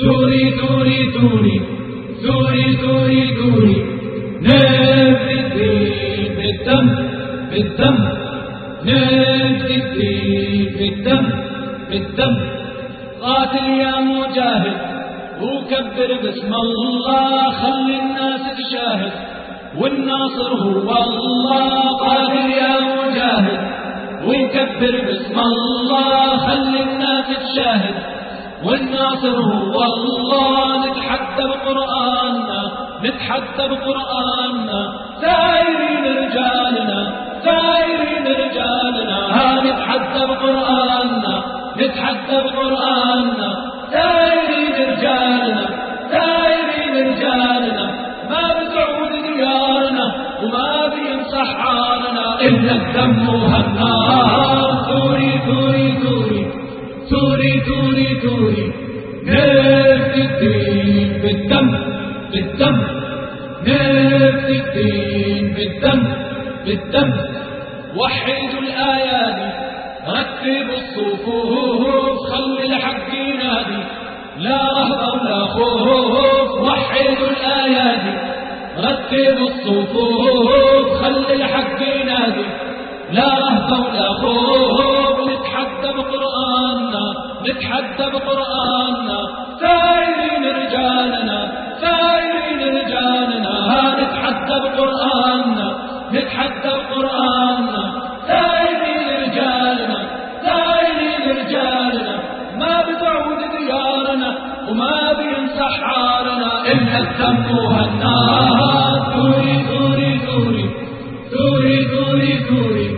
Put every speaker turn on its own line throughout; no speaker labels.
ثوري ثوري ثوري ثوري ثوري ثوري نفدي الدين بالدم بالدم نفدي الدين بالدم بالدم قاتل يا مجاهد وكبر باسم الله. خلي الناس تشاهد والناصر هو الله. قاتل يا مجاهد ويكبر باسم الله. خلي الناس تشاهد والناصر هو الله. نتحدى بقرآننا نتحدى بقرآننا. سايرين رجالنا سايرين رجالنا. ها نتحدى بقرآننا نتحدى بقرآننا. سايرين رجالنا سايرين رجالنا. ما بتعود ديارنا وما بيمسح حالنا. إلا الدم وهالنار ثوري ثوري ثوري. ثوري ثوري ثوري نفس الدين بالدم بالدم. نفس الدين بالدم بالدم. وحدوا الآيات رتبوا الصفوف خلي الحق ينادي لا رهب ولا خوف وحدوا الآيات رتبوا الصفوف خلي الحق ينادي لا رهب ولا خوف نتحدى بقرآننا سايرين رجالنا سايرين رجالنا ها نتحدى بقرآننا نتحدى بقرآننا سايرين رجالنا سايرين رجالنا ما بتعود ديارنا وما بيمسح عارنا إلا الدم وهالنار ثوري ثوري ثوري ثوري ثوري ثوري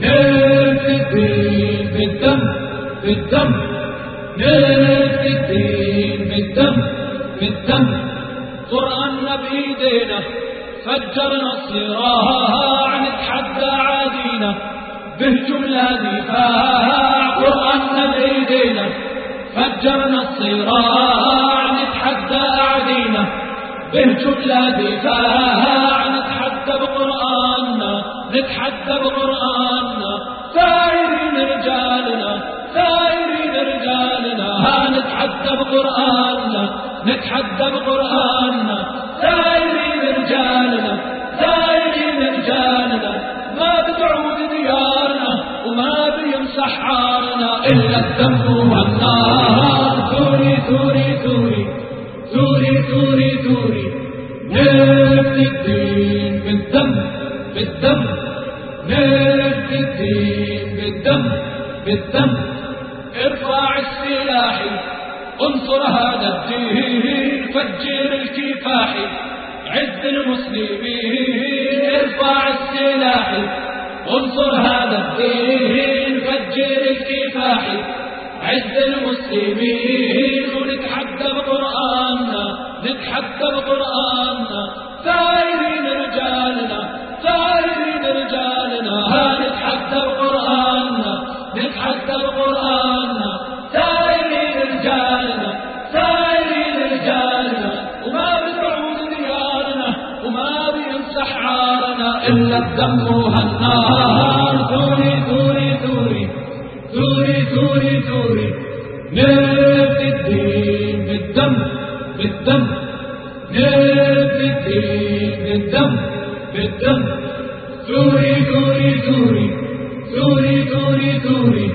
نفس الدين بالدم بالدم. نفس الدين بالدم بالدم قرآننا بإيدينا فجرنا الصراع نتحدى عادينا. بهجمنا دفاع قرآننا بإيدينا فجرنا الصراع نتحدى أعدينا بهجمنا دفاع نتحدى بقرآننا نتحدى بقرآننا نتحدى بقرآننا نتحدى بقرآننا. سايرين رجالنا سايرين رجالنا. ما بتعود ديارنا وما بيمسح عارنا إلا الدم والنار. ثوري ثوري ثوري ثوري ثوري ثوري نفس الدين بالدم بالدم. نفس الدين بالدم بالدم. ارفع السلاح انصر هذا الدين فجر الكفاح عز المسلمين ارفع السلاح. انصر هذا الدين فجر الكفاح عز المسلمين. ونتحدى بقرآننا نتحدى بقرآننا. سايرين رجالنا سايرين رجالنا. نتحدى بقرآننا نتحدى بقرآننا. إلا الدم وهالنار ثوري ثوري ثوري ثوري ثوري ثوري نفس الدين بالدم بالدم. نفس الدين بالدم بالدم. ثوري ثوري ثوري ثوري ثوري ثوري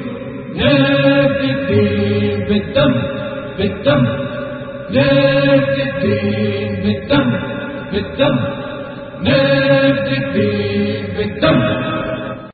نفس الدين بالدم بالدم. نفس الدين بالدم بالدم. نفتك فيه بالدم